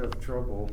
have trouble